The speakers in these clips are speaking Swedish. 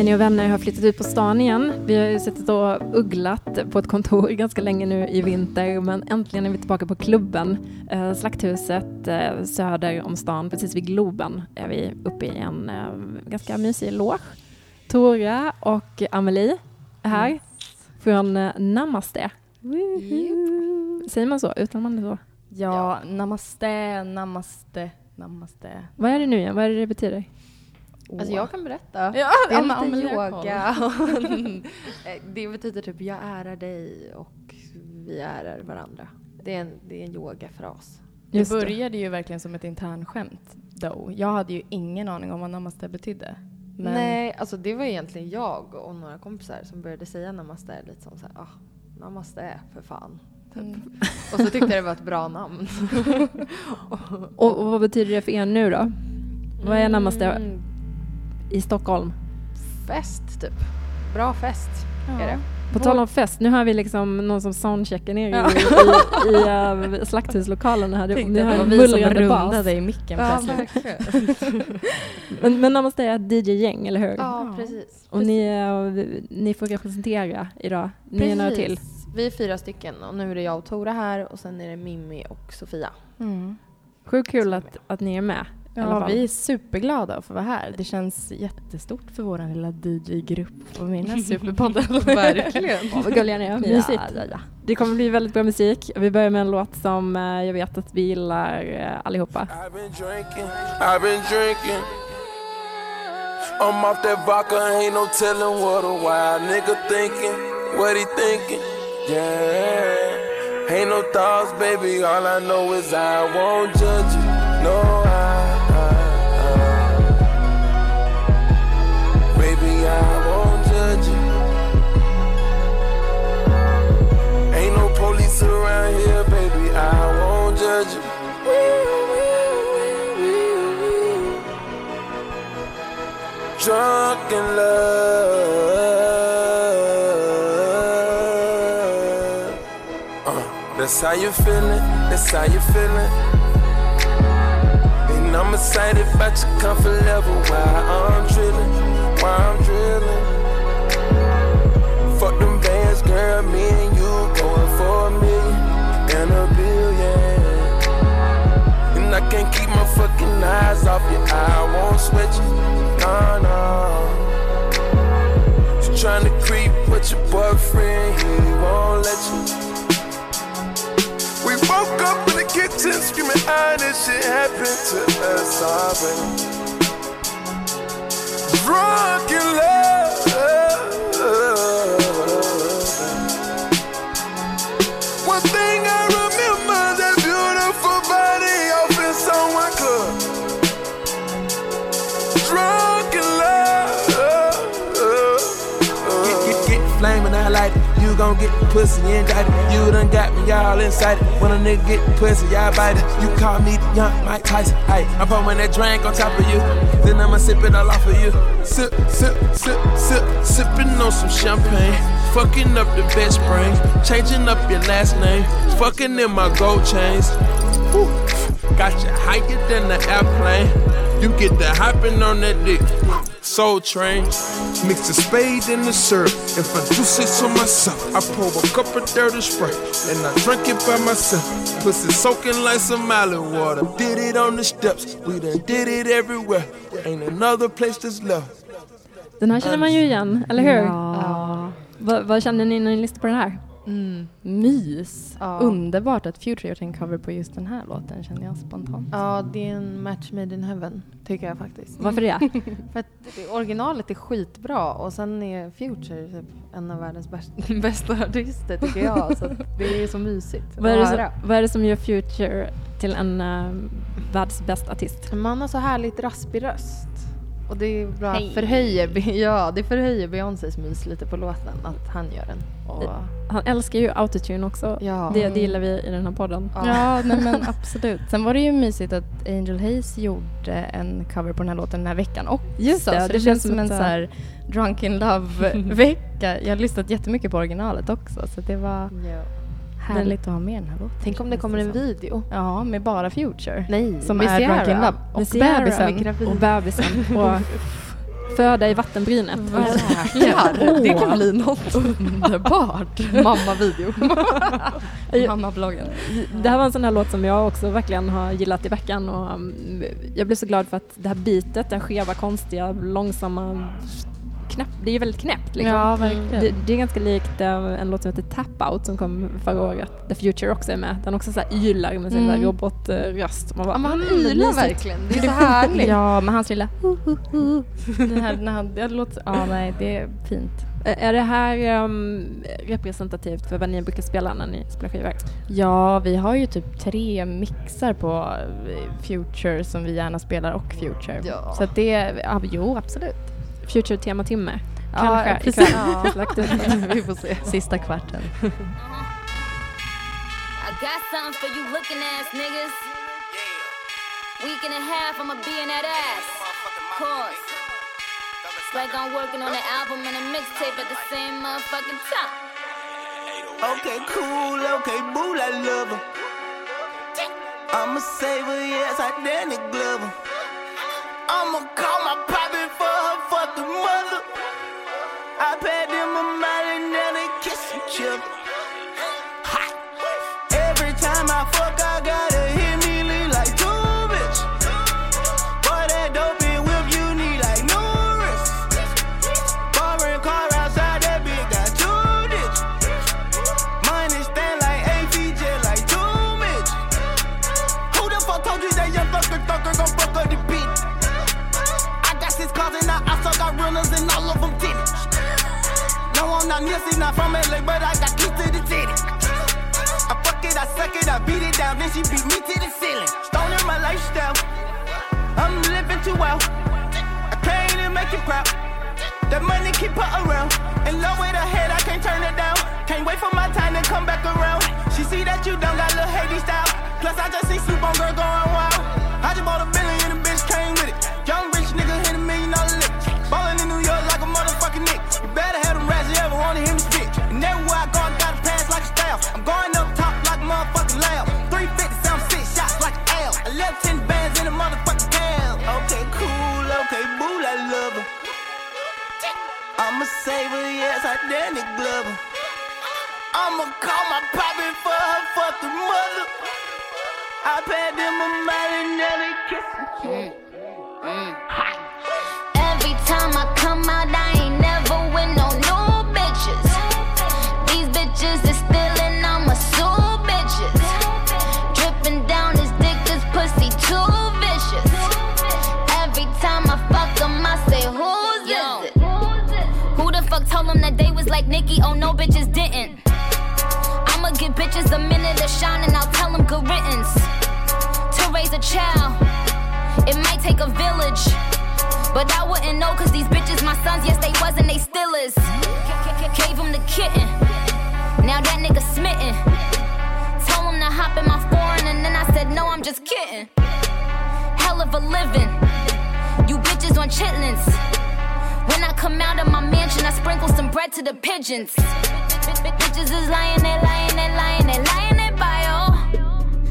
Jenny och vänner har flyttat ut på stan igen. Vi har ju suttit och ugglat på ett kontor ganska länge nu i vinter men äntligen är vi tillbaka på klubben. Eh, Slakthuset eh, söder om stan, precis vid Globen, är vi uppe i en eh, ganska mysig loge. Tora och Amelie är här Yes. från Namaste. Säger man så? Utan man det så? Ja, namaste, namaste, namaste. Vad är det nu igen? Vad är det det betyder? Alltså jag kan berätta. Ja, Det är Amma- lite koll. yoga. Eh, det betyder typ jag ärar dig och vi ärar varandra. Det är en, det är en yogafras. Det Just det. började ju verkligen som ett internskämt. Jag hade ju ingen aning om vad namaste betydde. Men Nej, alltså det var egentligen jag och några kompisar som började säga namaste lite som såhär, ah, namaste för fan. Typ. Mm. Och så tyckte jag det var ett bra namn. Och, och vad betyder det för er nu då? Vad är Namaste Mm, i Stockholm? fest typ. Bra fest är det. På tal om fest, nu har vi liksom någon som soundcheckar ner Ja. i, i, i uh, slakthuslokalen här. Tänkte att har det var vi som rundade i micken verkligen. Men, men Namaste är ett DJ-gäng, eller hur? Ja, Ja. precis. Och ni, är- ni får representera idag. Ni är några till. Precis. Vi är fyra stycken och nu är det jag och Tora här och sen är det Mimmi och Sofia. Mm. Sjukt kul att, att ni är med. Ja, vi är superglada att få vara här. Det känns jättestort för vår lilla DJ-grupp och mina superpoddar. Verkligen. Ja, vad gulliga ni är. Ja, Mysigt. ja, ja. Det kommer bli väldigt bra musik. Vi börjar med en låt som eh, jag vet att vi gillar eh, allihopa. I've been drinking, I've been drinking. I'm off that vodka, ain't no telling what a wild nigga thinking, what he thinking. Yeah, ain't no thoughts, baby. All I know is I won't judge you. No, I, Drunk in love. Uh, that's how you feeling. That's how you feeling. And I'm excited about your comfort level while I'm drilling. While I'm drilling. Fuck them bands, girl. Me and you going for a million and a billion. And I can't keep my fucking eyes off you. I won't sweat you. Nah, nah. You trying to creep with your boyfriend, he won't let you. We woke up in the kitchen screaming, ah, this shit happened to us already. Drunk in love. Gon' get pussy indicted. You done got me all excited. When a nigga get pussy, y'all bite it. You call me young Mike Tyson. Ay, I'm pouring that drink on top of you. Then I'ma sip it all off of you. Sip, sip, sip, sip, sipping on some champagne. Fucking up the best brain. Changing up your last name. Fucking in my gold chains. Woo. Got you higher than the airplane. You get the hopping on that dick. Soul train. Mix the spade in the syrup. If I do say so myself, I pour a cup of dirty Sprite and I drink it by myself. Pussy soaking like some island water. Did it on the steps. We done did it everywhere. Ain't another place that's left. Den här känner man ju igen, eller hur? Ja. Vad, vad känner ni när ni lyssnar på den här? Mm. Mys. Ja. Underbart att Future gjort en cover på just den här låten känner jag spontant. Ja, det är en match made in heaven, tycker jag faktiskt. Varför det? För att originalet är skitbra och sen är Future typ en av världens bäst- bästa artister tycker jag. Så det är så mysigt vad, är det som, vad är det som gör Future till en uh, världsbäst artist? Man har så härligt raspig röst. Och det är bra, Hej. förhöjer, Be- ja, det förhöjer Beyoncés mys lite på låten, att han gör den. Och, Han älskar ju autotune också. ja. Det, det gillar vi i den här podden. Ja. Ja, nej, men absolut. Sen var det ju mysigt att Angel Hayes gjorde en cover på den här låten den här veckan också. Just det, så det det, känns känns som en så här drunken love-vecka. Jag har lyssnat jättemycket på originalet också så det var Ja. Härligt att ha med den här låten. Tänk om det kommer en video. Ja, med bara Future. Nej, Som med är Ciara. Drunken Love. Och bebisen. Och bebisen. Och föda i vattenbrynet. Jäklar, Det kan bli något. underbart. Mamma-video. Mammabloggen. Det här var en sån här låt som jag också verkligen har gillat i veckan och um, jag blev så glad för att det här bitet, det här skeva, konstiga, långsamma knäpp, det är ju väldigt knäppt liksom. Ja. Det, det är ganska likt en låt som heter Tap Out som kom förra året, där Future också är med. Den också så här ylar med sin Mm. robotröst. Man bara, Ja, men han mm, ylar verkligen. Det är så härligt. Ja, men hans lilla. Det här, när han, det låter, ja nej, det är fint. Är det här um, representativt för vad ni brukar spela när ni spelar skivor? Ja, vi har ju typ tre mixar på eh, Future som vi gärna spelar och Future. Ja. Så det, ja, jo absolut. Future tema timme? Ja, Kanske precis. Ja. Vi får se. Sista kvarten. I got something for you looking ass niggas. Week and a half, I'ma be in that ass. Pause. It's like I'm working on an album and a mixtape at the same motherfucking time. Okay, cool, okay, boo, I love her. I'm a saver, yes, I Danny Glover. I'ma call my poppy for fucking mother. I paid them a mile I'm not Nipsey, not from LA, but I got keys to the city. I fuck it, I suck it, I beat it down, then she beat me to the ceiling. Stone in my lifestyle, I'm living too well. I can't even make you proud. That money keep her around. And low with her head, I can't turn it down. Can't wait for my time to come back around. She see that you done got little Haiti style. Plus, I just see Soup on girl going wild. I just bought a billion I'm going up top like a motherfucking lab. 350 sound six shots like an L. I left 10 bands in a motherfucking cab. Okay, cool, okay, boo, I love her. I'm a saver, yes, I Danny Glover. I'ma call my poppy for her fucking mother. I paid them a mile and now they kiss Every mm, mm, mm. Like Nicki? Oh, no, bitches didn't. I'ma give bitches a minute of shine and I'll tell them good riddance. To raise a child, it might take a village. But I wouldn't know cause these bitches my sons, yes they was and they still is. Gave him the kitten, now that nigga smitten. Told him to hop in my foreign and then I said no, I'm just kidding. Hell of a living, you bitches on chitlins. When I come out of my mansion, I sprinkle some bread to the pigeons. Bitches is lying, they lying, they lying, they lying, they bio.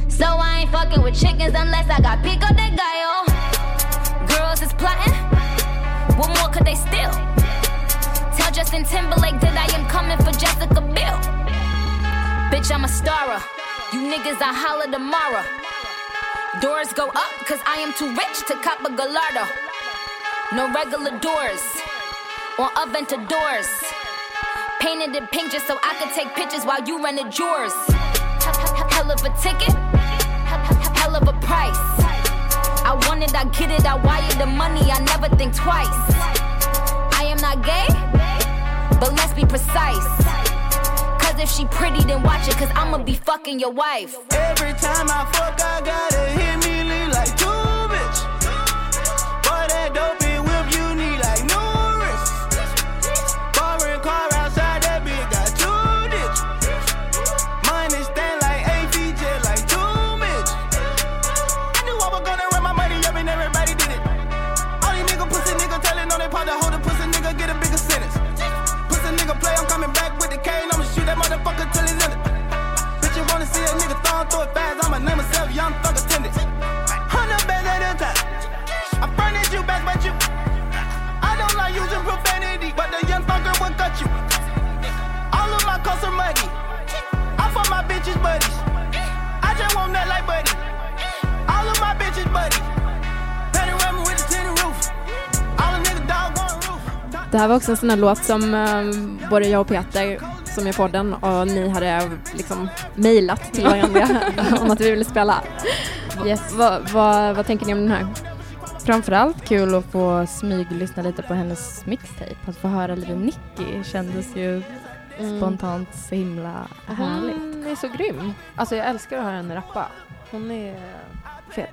So I ain't fucking with chickens unless I got pico de gallo. Girls is plotting. What more could they steal? Tell Justin Timberlake that I am coming for Jessica Biel. Bitch, I'm a starer. You niggas, I holla tomorrow. Doors go up, cause I am too rich to cop a Gallardo. No regular doors, or Aventadors. Painted in pink just so I could take pictures while you rented yours. Hell of a ticket, hell of a price. I want it, I get it, I wire the money, I never think twice. I am not gay, but let's be precise. Cause if she pretty, then watch it, cause I'ma be fucking your wife. Every time I fuck, I gotta hit me här var också en sån här låt som eh, både jag och Peter som är podden och ni hade liksom mejlat till varandra om att vi ville spela. Yes. Vad, vad, vad tänker ni om den här? Framförallt kul att få smyglyssna lite på hennes mixtape. Att få höra lite Nicki kändes ju spontant så himla härligt. Hon är så grym. Alltså jag älskar att höra henne rappa. Hon är fet.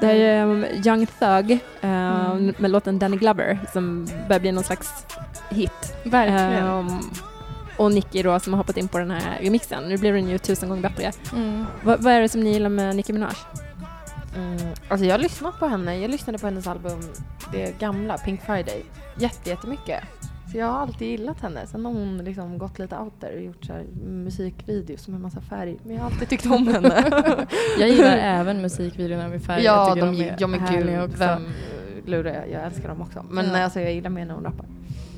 Det här är um, Young Thug eh, Mm. med låten Danny Glover som börjar bli någon slags hit. Verkligen. Ehm, och Nicki då som har hoppat in på den här remixen. Nu blir den ju tusen gånger bättre. Mm. Vad, vad är det som ni gillar med Nicki Minaj? Mm. Alltså jag har lyssnat på henne. Jag lyssnade på hennes album, det gamla, Pink Friday, jätte, jättemycket. Så jag har alltid gillat henne. Sen har hon liksom gått lite out there och gjort så här musikvideos med massa färg. Men jag har alltid tyckt om henne. Jag gillar även musikvideorna med färg. ja, jag tycker de, är ja men härliga gud, också. vem lurar jag? Jag älskar dem också. Men Ja. alltså, jag gillar mer när hon rappar.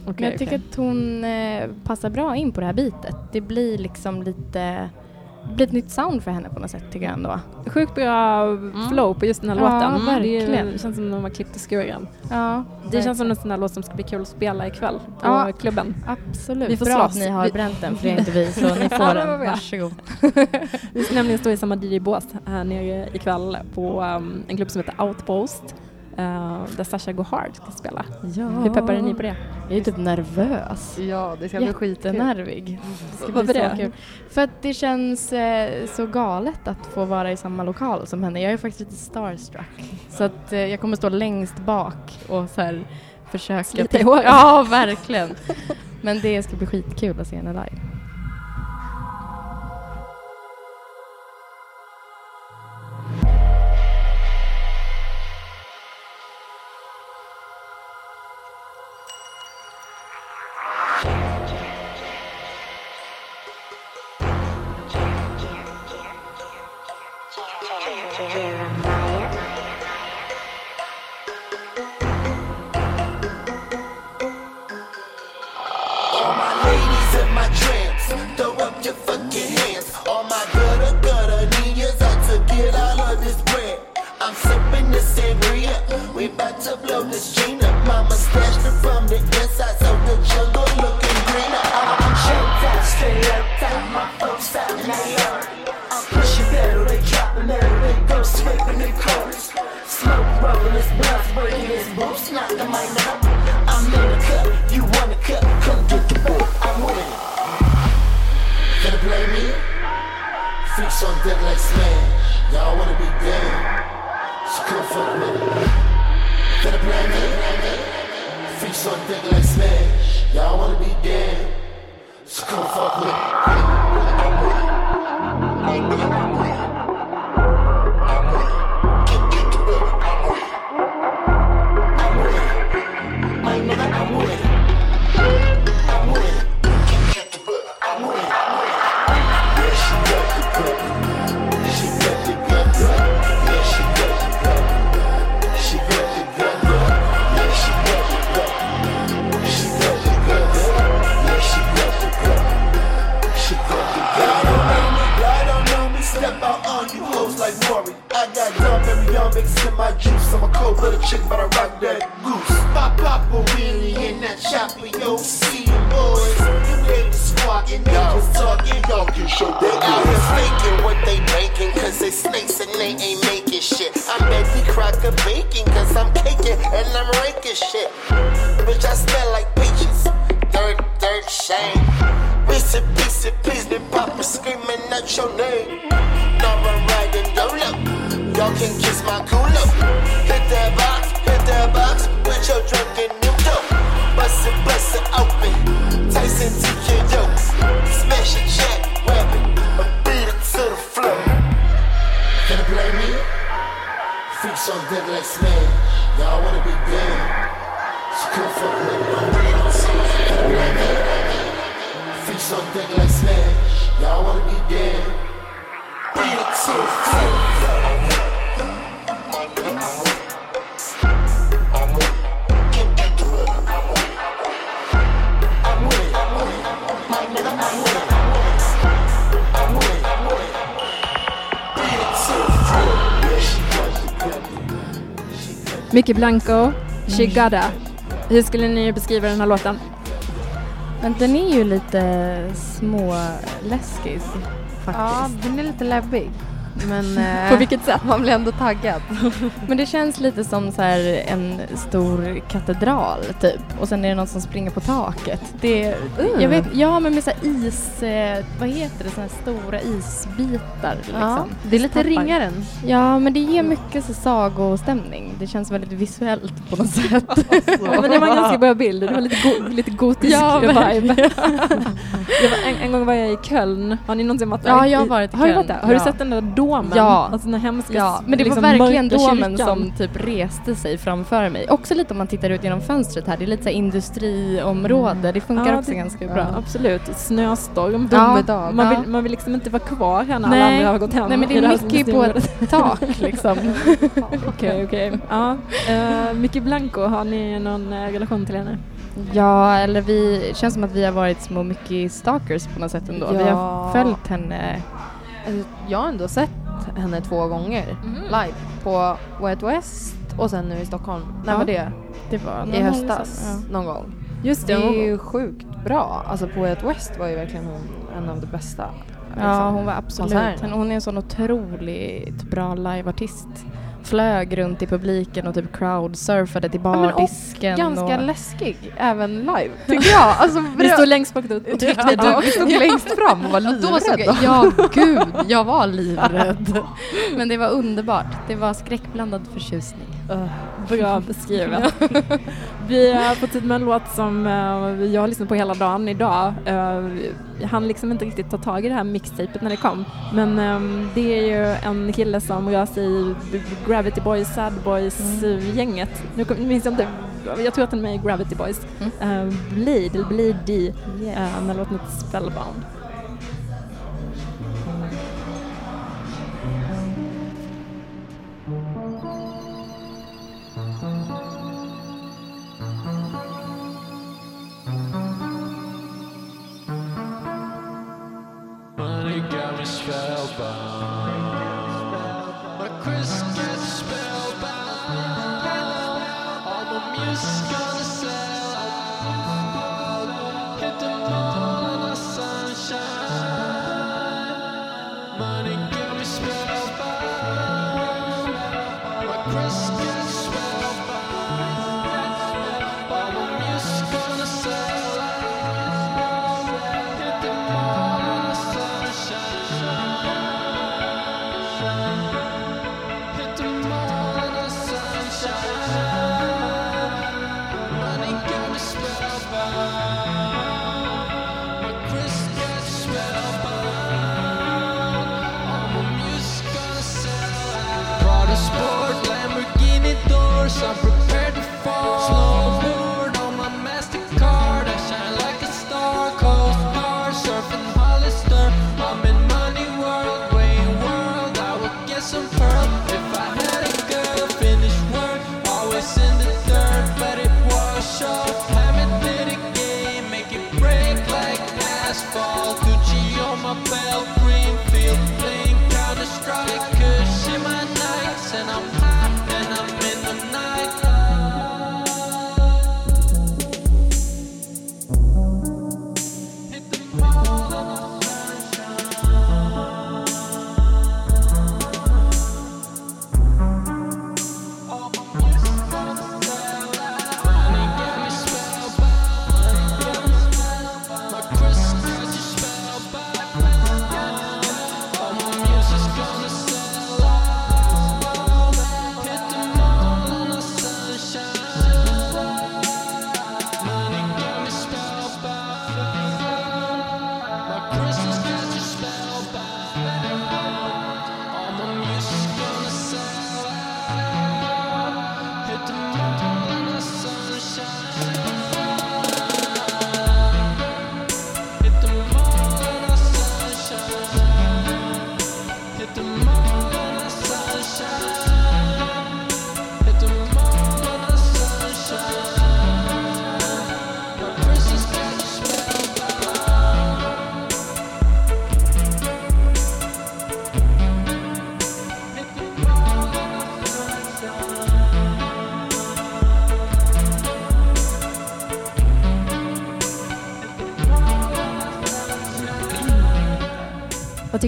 Men jag tycker att hon eh, passar bra in på det här bitet. Det blir liksom lite blir ett nytt sound för henne på något sätt tycker jag ändå. Sjukt bra flow på just den här Ja, låten. verkligen. Det känns som de har klippt och skuren. Ja, Det känns som en sån här låt som ska bli kul att spela ikväll på Ja. klubben. Absolut. Vi får Bra att slåss. ni har bränt den för det är inte vi så ni får den. Varsågod. Vi ska nämligen stå i samma DJ-bås här nere ikväll på um, en klubb som heter Outpost. Uh, där Sasha Go Hard ska spela. Ja. Hur peppar är ni på det? Jag är typ nervös. Ja, det ska bli skitkul. Jättenervig. Varför det? kul. För att det känns eh, så galet att få vara i samma lokal som henne. Jag är faktiskt lite starstruck. Så att eh, jag kommer stå längst bak och så här försöka... Slita i håret. Ja, verkligen. Men det ska bli skitkul att se henne live. We about to blow this chain boots, knock the mic. I'm in the cup, and I'm raking shit. Bitch, I smell like peaches. Dirt, dirt, shame. Piece of piece of then papa screaming out your name. Now I'm riding YOLO. Y'all can kiss my. Hit Micke Blanco, She Gotta. Hur skulle ni beskriva den här låten? Men den är ju lite småläskig Ja, faktiskt. den är lite läbbig. Men eh, På vilket sätt? man blir ändå taggad. Men det känns lite som så en stor katedral typ. Och sen är det någon som springer på taket. Det, jag vet, ja men med så is, eh, vad heter det, såna här stora isbitar liksom. Ja, det är lite Tappar. ringaren. Ja men det ger mycket så sagostämning. Det känns väldigt visuellt på något sätt. Men det var en ganska bra bild. Det var lite, go- lite gotisk Ja, vibe. en, en gång var jag i Köln. Har ni någonsin varit där? Ja, jag har varit i Har du Köln. varit där? Har du Ja. sett den där domen? Ja. Alltså den hemska Ja, men det liksom, var verkligen domen kyrkan. som typ reste sig framför mig. Också lite om man tittar ut genom fönstret här, det är lite så industriområde, det funkar Ja, också det- ganska bra. Ja, absolut. Snöstorm. Ja, Domedag. Man, vill, man vill liksom inte vara kvar här när Nej. alla andra har gått hem. Nej men det är mycket på ett tak liksom. Okej, okej. Ja. Uh, Micke Blanco, har ni någon eh, relation till henne? Ja, eller vi, känns som att vi har varit små mycket stalkers på något sätt ändå. Vi Ja. har följt henne. Alltså, Jag har ändå sett henne två gånger Mhm. live på Out West och sen nu i Stockholm. När Ja. var det? Det var I höstas sedan, någon gång. Just Det är ju sjukt bra. Alltså på Out West var ju verkligen hon en av de bästa. Ja, ja liksom, hon var absolut, hon är en sån otroligt bra liveartist. Flög runt i publiken och typ crowdsurfade till men och bardisken. Ganska och... läskig även live tycker jag. Alltså, Vi står längst bak och tryckte. Ja, du stod längst fram och var livrädd. Då såg jag, ja gud, jag var livrädd. Men det var underbart. Det var skräckblandad förtjusning. Bra beskrivet. Vi har fått tid med en låt som eh, jag har lyssnat på hela dagen idag. Jag hann liksom inte riktigt ta tag i det här mixtapet när det kom. Men ehm, det är ju en kille som rör sig i Gravity Boys, Sad Boys-gänget. Nu kom- nu minns jag inte, jag tror att den är med i Gravity Boys. Mm. Uh, Bleed, eller Bleed D, Yes. när låten heter Spellbound. Spellbound.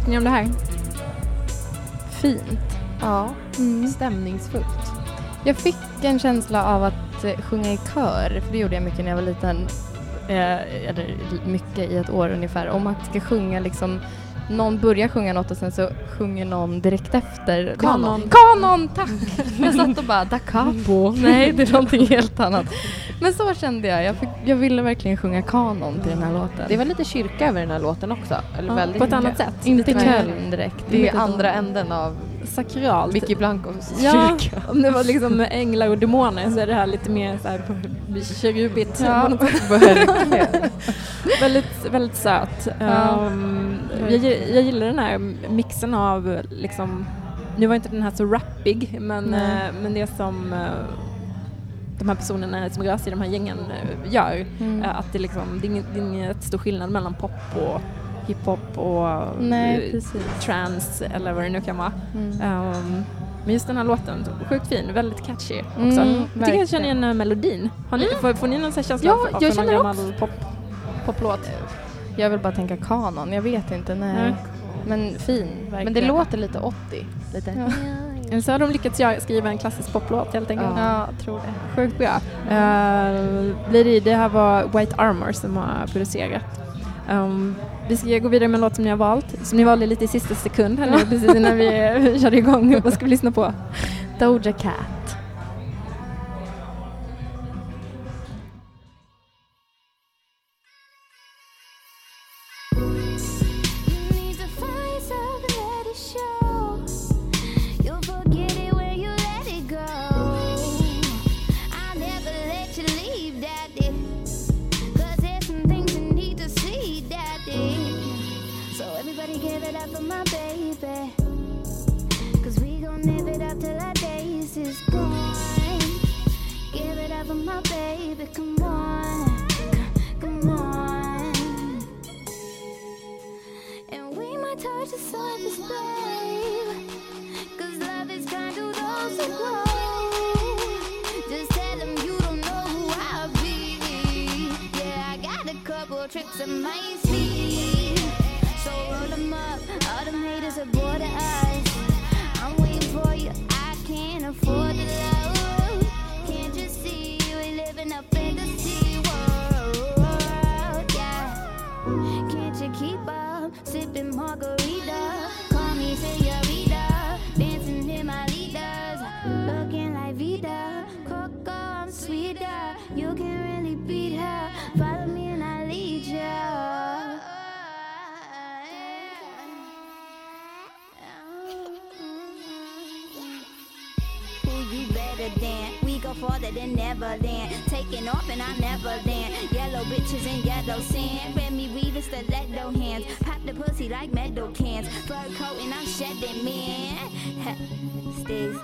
Tycker ni om det här? Fint. Ja, Mm. stämningsfullt. Jag fick en känsla av att eh, sjunga i kör, för det gjorde jag mycket när jag var liten. Eh, eller mycket i ett år ungefär. Om man ska sjunga liksom någon börjar sjunga något och sen så sjunger någon direkt efter. Kanon. Kanon, tack! Jag satt och bara da capo. Nej, det är någonting helt annat. Men så kände jag. Jag, fick, jag ville verkligen sjunga kanon till den här låten. Det var lite kyrka över den här låten också. Eller Ja, väldigt på ett mycket. annat sätt. inte Köln direkt. Det är andra änden av Sakralt. Vicky Blancos Ja, kyrka. om det var liksom änglar och demoner så är det här lite mer så här kerubigt. Ja. väldigt, väldigt söt. Ja. Um, jag, jag gillar den här mixen av liksom, nu var inte den här så rappig, men, eh, men det som eh, de här personerna som rör sig i de här gängen eh, gör, Mm. eh, att det, liksom, det är ingen, det är stor skillnad mellan pop och hiphop och Nej, eh, trance eller vad det nu kan vara. Mm. Um, men just den här låten, sjukt fin, väldigt catchy också. Mm, jag tycker jag känner igen melodin. Har ni, får, får ni någon känsla Ja, av, av jag någon gammal pop, poplåt? Jag vill bara tänka kanon. Jag vet inte. Nej. Nej. Men fin, verkligen. Men det låter lite 80. Lite. Ja. Så har de lyckats skriva en klassisk poplåt helt enkelt. Ja, jag tror det. Sjukt bra. Uh, det, här var White Armor som har producerat. Um, vi ska gå vidare med en låt som ni har valt, som ni valde lite i sista sekund här nu precis innan vi körde igång. Vad ska vi lyssna på? Doja Cat. Man. Stays.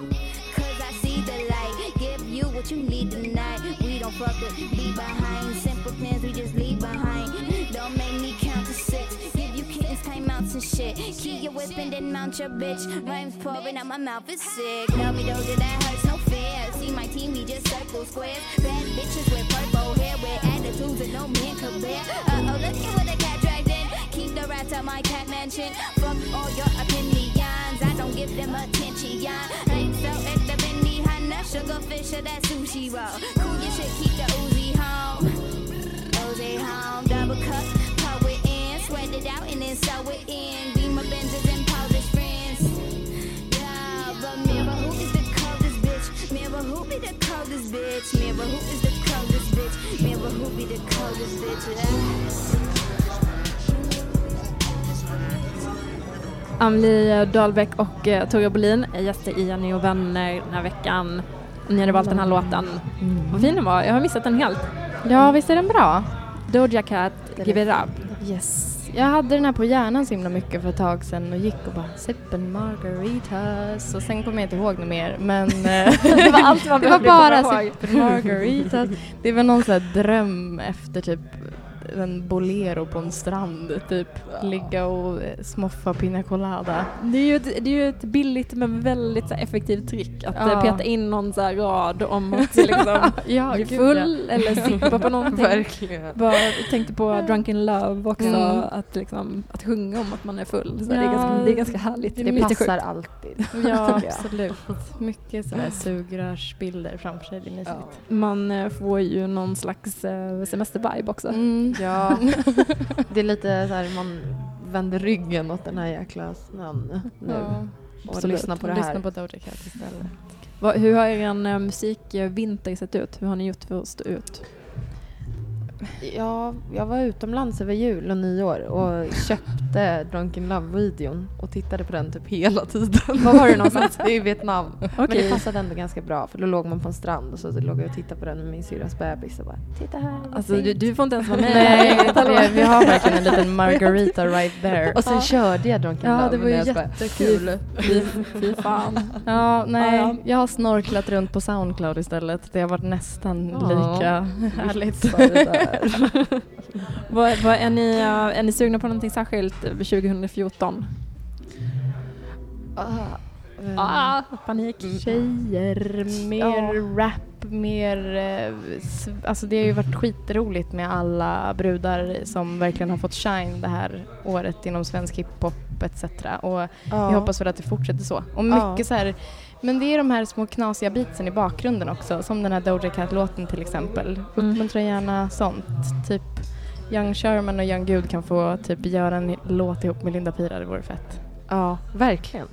Cause I see the light. Give you what you need tonight. We don't fuck with leave behind. Simple plans we just leave behind. Don't make me count to six. Give you kittens time outs and shit. Keep your whip and then mount your bitch. Rhymes pouring out my mouth is sick. Tell me though that that hurts no fear. See my team, we just circle squares. Bad bitches with purple hair, with attitudes that no man could bear. Uh oh, look at what the cat dragged in. Keep the rats at my cat mansion. Fuck all your opinions. I don't give them attention. Ain't so at the Benny Hanna, sugar fish or that sushi roll. Cool your shit, keep the Uzi home. Uzi home, double cup, pour it in, sweat it out and then sew it in. Be my Benzes and polish friends. Yeah, but mirror, who is the coldest bitch? Mirror, who be the coldest bitch? Mirror, who is the coldest bitch? Mirror, who be the coldest bitch? Yeah. Amelie Dahlbeck och eh, Tora Bolin är gäster i Jenny och vänner den här veckan. Ni hade valt den här låten. Vad fin den var. Jag har missat den helt. Ja, visst är den bra? Doja Cat, Give It Up. Yes. Jag hade den här på hjärnan så himla mycket för ett tag sedan och gick och bara sippen margaritas och sen kommer jag inte ihåg något mer men eh, Det var allt man det var bara sippen margaritas. Det var någon sån här dröm efter typ en bolero på en strand, typ ligga och eh, smoffa pina colada. Det är ju ett, det är ju ett billigt men väldigt så här, effektivt trick att Ja. eh, peta in någon så här rad om att liksom Ja, bli full eller sippa på någonting. Verkligen. Bara, jag tänkte på Drunken Love också, Mm. att, liksom, att sjunga om att man är full. Så det, är Ja. ganska, det är ganska härligt. Det Det, passar sjukt. alltid. Ja, absolut. Mycket sådär sugrörsbilder framför sig, det är mysigt. Man eh, får ju någon slags eh, semestervibe också. Mm. Ja, det är lite så här man vänder ryggen åt den här jäkla snön nu Ja. och Absolut. lyssnar på det Lyssna här. på Doja Cat istället. Va, hur har er eh, musikvinter sett ut? Hur har ni gjort för att stå ut? Ja, jag var utomlands över jul och nyår och köpte Drunken Love-videon och tittade på den typ hela tiden. Var var du någonstans? Det är i Vietnam. Men det passade ändå ganska bra för då låg man på en strand och så låg jag och tittade på den med min syrras bebis och bara titta här. Alltså du, fint." du får inte ens vara med. Nej, Hallå. vi, har verkligen en liten margarita right there. Och sen körde jag Drunken Ja, Love. det var ju jättekul. Fy, fy fan. Ja, nej, Ja, ja. jag har snorklat runt på Soundcloud istället. Det har varit nästan Ja. lika härligt. Vad, vad, är, ni, eh, är ni sugna på någonting särskilt eh, 2014? Uh, Ah, panik. Tjejer, mer rap, mer... eh, Alltså det har ju varit skitroligt med alla brudar som verkligen har fått shine det här året inom svensk hiphop etc. Och ja. vi hoppas väl att det fortsätter så. Och Ja. mycket så här... Men det är de här små knasiga beatsen i bakgrunden också, som den här Doja Cat-låten till exempel. Mm. Uppmuntra gärna sånt. Typ Young Sherman och Young Gud kan få typ göra en låt ihop med Linda Pira, det vore fett. Ja, verkligen.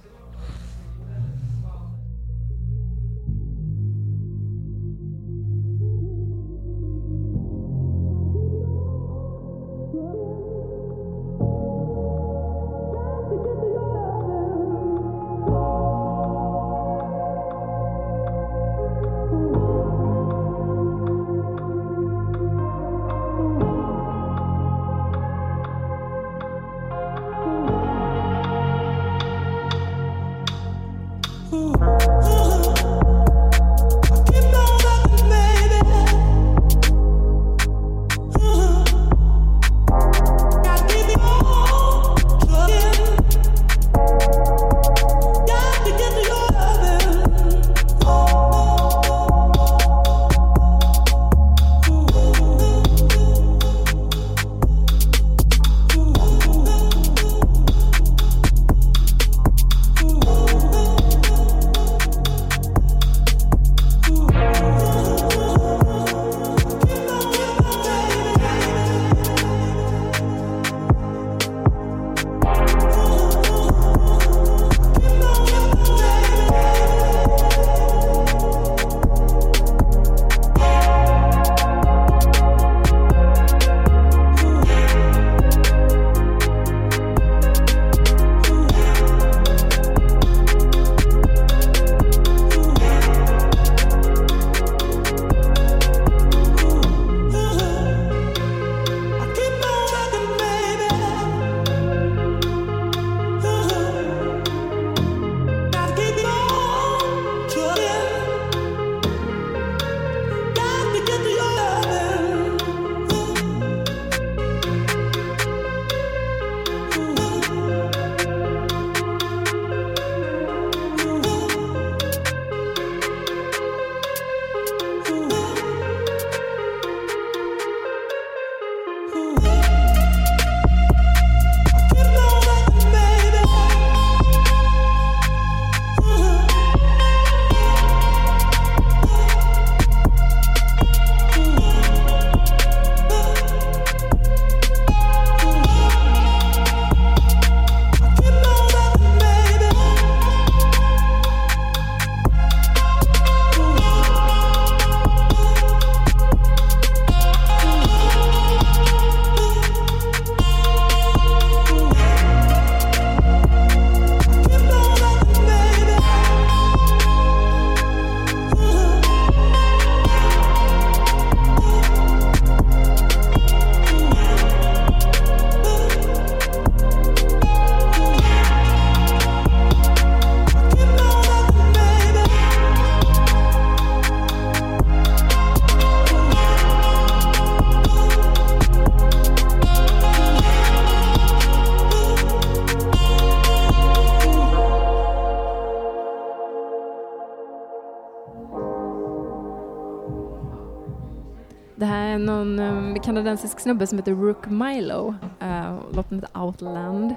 Kanadensisk snubbe som heter Rook Milo. Uh, låten heter Outland.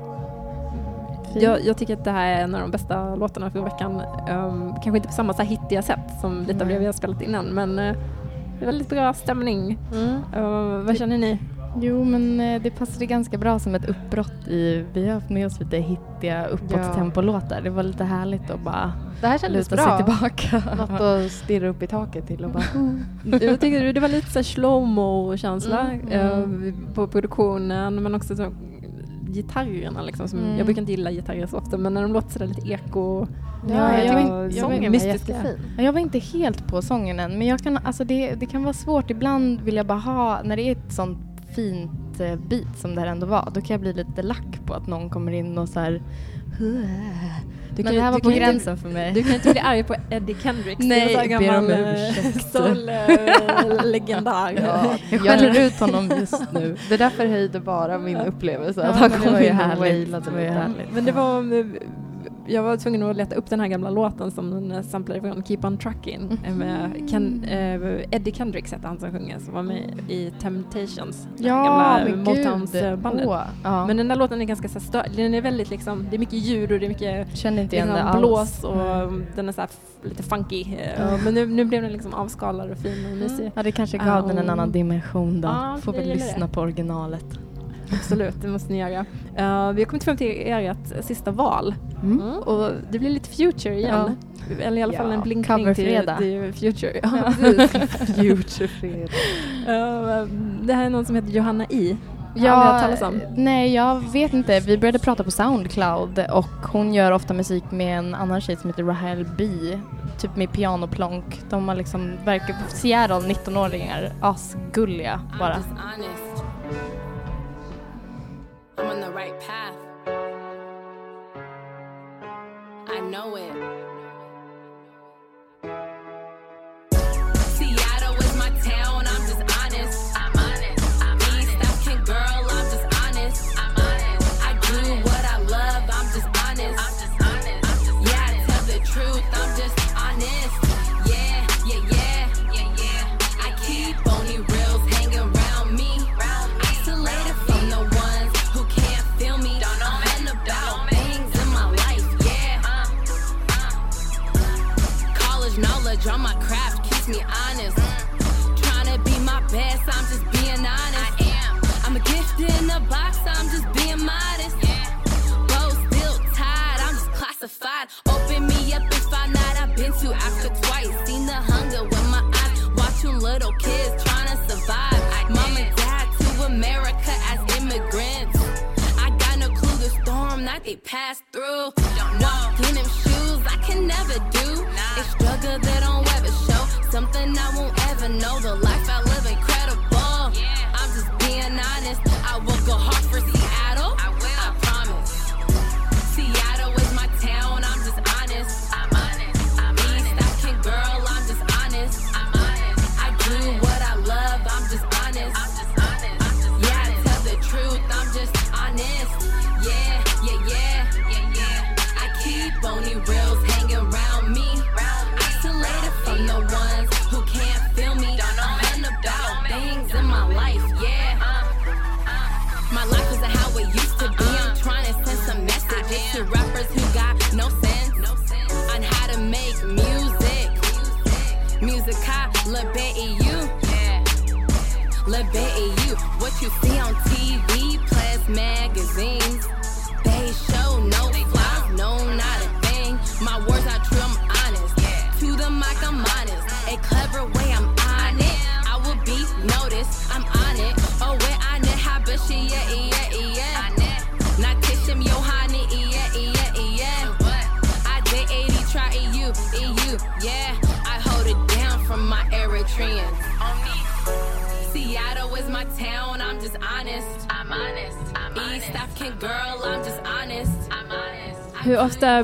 Jag, jag tycker att det här är en av de bästa låtarna för veckan. Um, kanske inte på samma så här hittiga sätt som lite av det vi har spelat innan men uh, det är väldigt bra stämning. Mm. Uh, vad känner ni? Jo, men eh, det passade ganska bra som ett uppbrott i... Vi har haft med oss lite hittiga uppåt-tempolåtar. Det var lite härligt att bara Det här kändes luta bra. sig tillbaka. Något att stirra upp i taket till och bara... Jag tycker det var lite så slow-mo-känsla Mm, eh, på produktionen men också så gitarrerna liksom. Som, Mm. Jag brukar inte gilla gitarrer så ofta men när de låter sådär lite eko Ja, jag och vet- jag vet- sången var mystiska. jättefin. Jag var inte helt på sången än, men jag kan, alltså det, det kan vara svårt. Ibland vill jag bara ha, när det är ett sånt fint eh, beat som det här ändå var, då kan jag bli lite lack på att någon kommer in och så här... Du men det här var på kan gränsen Inte, för mig. du kan inte bli arg på Eddie Kendricks. Nej, sån ber om gammal eh, ursäkt. soul-legendar. Ja, jag skäller ut honom just nu. Det där förhöjde bara min upplevelse. Ja, att han kom in och härligt. wailade. Men det var, jag var tvungen att leta upp den här gamla låten som den samplade från Keep On Trucking. eh, Med Ken, eh, Eddie Kendricks hette han som sjunger, som var med i Temptations. Ja, gamla Motowns-bandet. Åh, ja. Men den där låten är ganska så här stö- den är väldigt liksom, det är mycket ljud och det är mycket kände inte igen det liksom, blås och Mm. den är så lite funky. eh, Men nu, nu blev den liksom avskalad och fin och mysig. Ja, det kanske gav den en Ja. annan dimension då. Ja, Får väl lyssna det. på originalet. Absolut, det måste ni göra. Eh, vi har kommit fram till ert sista val Mm. och det blir lite future igen. Eller i alla fall Ja, en blinkning till, till future. Ja, Ja. Future fredag. Eh, det här är någon som heter Johanna I. Om. nej, jag vet inte. Vi började prata på Soundcloud och hon gör ofta musik med en annan tjej som heter Rahel B. Typ med pianoplonk. De har liksom, verkar Seattle, 19-åringar, asgulliga bara. Know it. Been to Africa twice. Seen the hunger with my eyes, watching little kids trying to survive. Mom and dad to America as immigrants. I got no clue the storm that they passed through. Walk in them shoes, I can never do. A struggle that don't ever show. Something I won't ever know. The life I live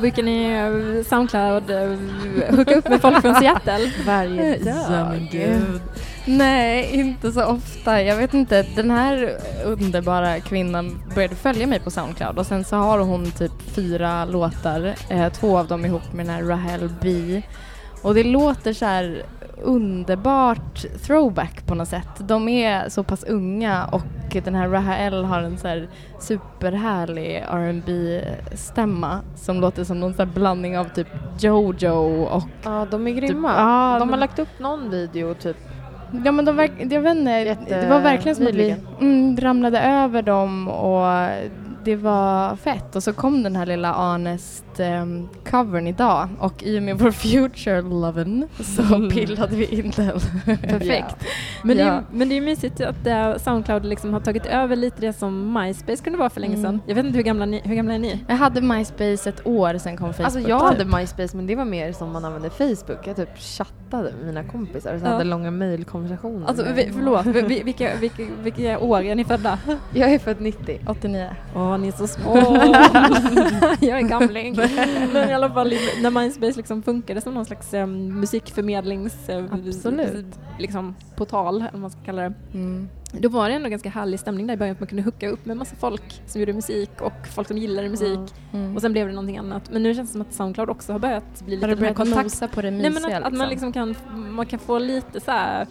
Brukar ni eh, Soundcloud eh, hooka upp med folk från Seattle? Varje Ja, men dag. gud. Nej, inte så ofta. Jag vet inte, den här underbara kvinnan började följa mig på Soundcloud och sen så har hon typ fyra låtar, eh, två av dem ihop med den här Rahel B. Och det låter så här underbart throwback på något sätt. De är så pass unga och den här Rahael har en så här superhärlig rb stämma som låter som någon så här blandning av typ Jojo och Ja, de är grymma. Typ- ja, de har lagt upp någon video typ. Ja men de verk, jag vet inte, det var verkligen som att vi mm, ramlade över dem och det var fett och så kom den här lilla Honest um, covern idag och i och med vår future loven så pillade vi in den. Perfekt. Men, det Ja. är, men det är mysigt att eh, Soundcloud liksom har tagit över lite det som MySpace kunde vara för länge Mm. sedan. Jag vet inte hur gamla, ni, hur gamla är ni? Jag hade MySpace ett år, sen kom Facebook. Alltså jag typ. hade MySpace men det var mer som man använde Facebook. Jag typ chattade med mina kompisar och så Ja. hade långa mejlkonversationer. Alltså vi, förlåt, vi- vi- vilka, vilka, vilka år är ni födda? Jag är född 90. 89. Åh, ni är så små. jag är gamling. Men i alla fall när MySpace liksom funkade som någon slags eh, musikförmedlings... eh, Absolut. Liksom portal, eller vad man ska kalla det. Mm. Då var det ändå ganska härlig stämning där i början, att man kunde hooka upp med massa folk som gjorde musik och folk som gillade musik. Mm. Och sen blev det någonting annat. Men nu känns det som att Soundcloud också har börjat bli lite Har du mer börjat kontakt. nosa på det Nej mysiga men att, att man liksom kan, man kan få lite så här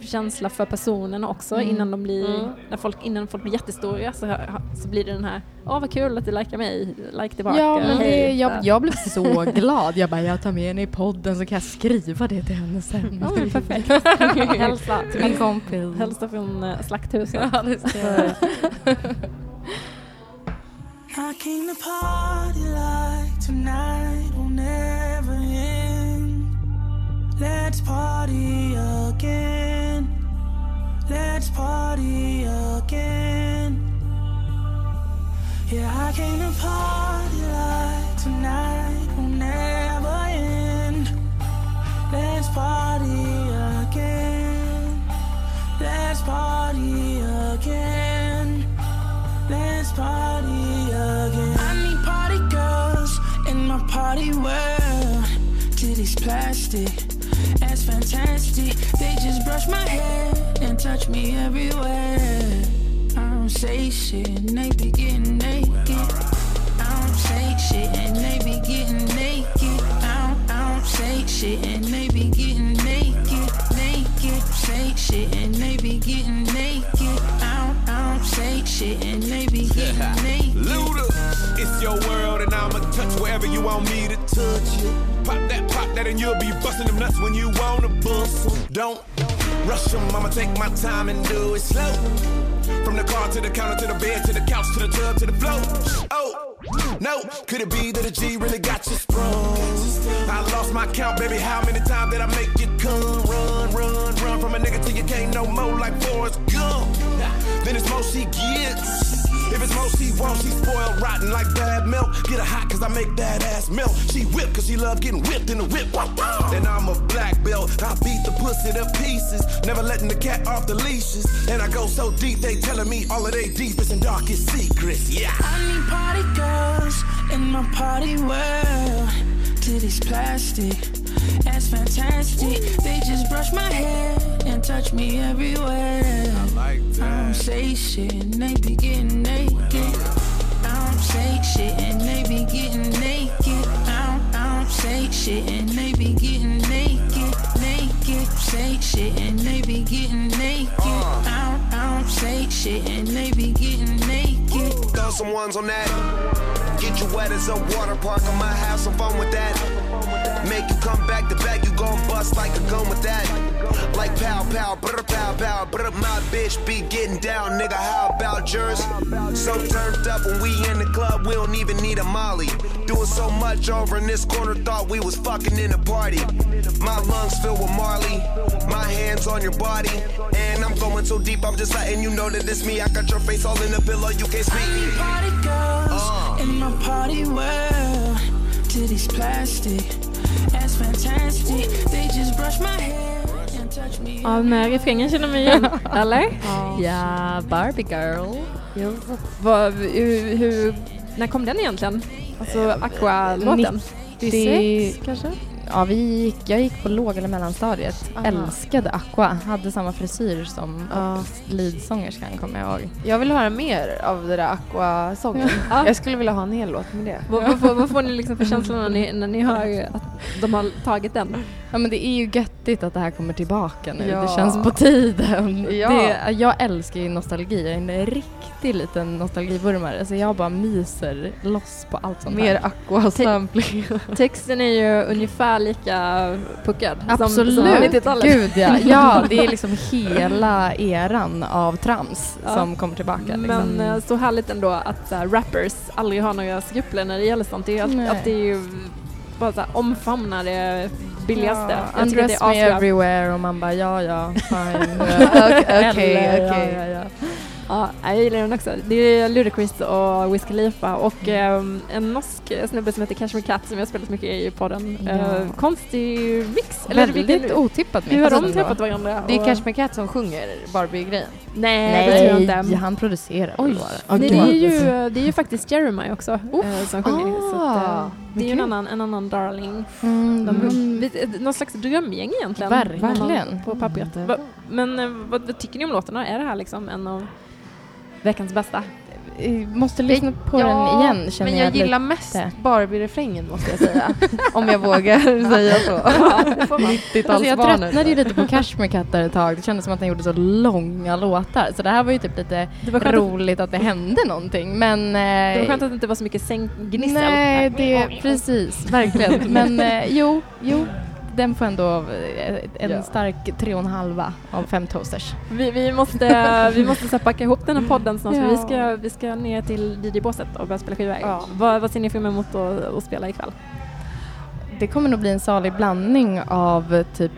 känsla för personerna också Mm. innan de blir, Mm. när folk, innan folk blir jättestora så, så blir det den här, åh vad kul att du likar mig, like tillbaka, Ja, men det, jag, jag blev så glad. Jag bara, jag tar med henne i podden så kan jag skriva det till henne sen. Ja, men perfekt. Hälsa till min kompis. Hälsa från äh, slakthuset. Ja, det ska jag. I came to party like tonight Let's party again. Let's party again. Yeah, I came to party like tonight will never end. Let's party again. Let's party again. Let's party again. I need party girls in my party world. Titties plastic, that's fantastic. They just brush my hair and touch me everywhere. I don't say shit and they be getting naked. I don't say shit and they be getting naked. I don't, I don't say shit and they be getting naked, naked. Say shit and they be getting naked. I don't, I don't say shit and they be getting naked. Luda, it's your world and I'ma touch wherever you want me to touch you. Pop that, pop that, and you'll be busting them nuts when you wanna bust. Don't rush them, I'ma take my time and do it slow. From the car to the counter to the bed to the couch to the tub to the floor. Oh, no, could it be that a G really got you sprung? I lost my count, baby. How many times did I make you come? Run, run, run from a nigga till you can't no more like Forrest Gump. Then it's more she gets. If it's more she wants, she spoiled rotten like bad milk. Get her hot cause I make that ass melt. She whip cause she love getting whipped in the whip. And I'm a black belt. I beat the pussy to pieces. Never letting the cat off the leashes. And I go so deep, they telling me all of their deepest and darkest secrets. Yeah. I need party girls in my party world. Titties plastic, that's fantastic. They just brush my hair and touch me everywhere. Like I don't say shit and they be getting naked. Uh, I don't say shit and they be getting naked. I don't, I don't say shit and they be getting naked, naked. Say shit and they be getting naked. I don't, I don't say shit and they be getting naked. Throw some ones on that. Get you wet as a water park. I might have some fun with that. Bust like a gun with that. Like pow pow, brr pow pow, brr. My bitch be getting down, nigga. How about yours? So turned up when we in the club, we don't even need a molly. Doing so much over in this corner, thought we was fucking in a party. My lungs filled with Marley, my hands on your body, and I'm going so deep. I'm just letting you know that it's me. I got your face all in the pillow, you can't speak me. Party girls uh. in my party world. Titties plastic, Ja, med refrängen känner mig igen, eller? Ja, Barbie girl. Vad, hur, hur, när kom den egentligen? Alltså Aqua-låten? 96 kanske? Ja, vi gick, jag gick på låg eller mellanstadiet. Aha. Älskade Aqua. Hade samma frisyr som Ja. leadsångerskan kommer jag ihåg. Jag vill höra mer av det där Aqua-sången. Ja. Jag skulle vilja ha en hel låt med det. Vad, vad, får- vad får ni liksom för känsla när ni, när ni hör att de har tagit den. Ja men det är ju göttigt att det här kommer tillbaka nu. Ja. Det känns på tiden. Ja. Det, jag älskar ju nostalgi. Jag är en riktig liten nostalgivurmare. Så jag bara myser loss på allt sånt Mer här. aqua-sampling. Texten är ju ungefär lika puckad Absolut. som, som 90-talet. Gud ja. Ja, det är liksom hela eran av trams Ja. som kommer tillbaka. Liksom. Men eh, så härligt ändå att här, rappers aldrig har några skrupler när det gäller sånt. Det är, att, att det är ju bara så här, omfamna det billigaste. Ja, undress me everywhere och man bara ja ja, fine. Okej, okej. Ja, ja, ja. Ja, jag gillar den också. Det är Ludacris och Wiz Khalifa och ehm, en norsk snubbe som heter Cashmere Cat som jag har spelat mycket i podden. Ja. Eh, konstig mix. Väldigt vilken- otippat Hur har de träffat varandra? Det är Och- Cash Cat som sjunger Barbie-grejen. Nej, det tror jag inte. Nej, han producerar Oj. bara. Nej, det, är ju, det är ju faktiskt Jeremiah också Oh. eh, som sjunger. Så att, eh, Ah, det är ju en annan, en annan darling. Mm, de Mm. Någon slags drömgäng egentligen. Verkligen. På pappret. Va, men vad, vad tycker ni om låten? Är det här liksom en av veckans bästa? Eh, måste lyssna på Ja, den igen känner Men jag jag gillar mest Barbie-refrängen måste jag säga. Om jag vågar säga så. Alltså jag 90-talsbarnet. tröttnade ju lite på Cashmere Cat där ett tag. Det kändes som att han gjorde så långa låtar. Så det här var ju typ lite att, roligt att det hände någonting. Men... det var eh, skönt att det inte var så mycket sänggnissel. Nej, det precis. Verkligen. Men eh, jo, jo. Den får ändå eh, en Ja. stark tre och en halva av fem toasters. Vi, vi måste, vi måste så packa ihop den här podden snart Ja. vi ska, vi ska ner till DJ-båset och börja spela skivor. Ja. Vad, vad ser ni fram emot att, att spela ikväll? Det kommer nog bli en salig blandning av typ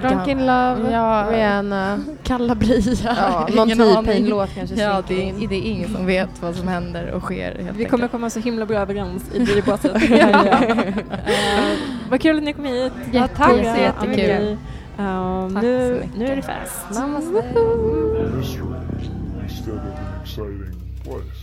Drunk in Love, Ja. Rihanna. Kallabria. Ja, någon. T-Pain-låt kanske Ja, det är, det är ingen som vet vad som händer och sker helt Vi enkelt. kommer komma så himla bra överens i DJ-båset. Eh, vad kul att ni kom hit. Ja, Tack så jättekul. jättemycket. Uh, Tack nu, så mycket. nu är det fest. Namaste. of an exciting place.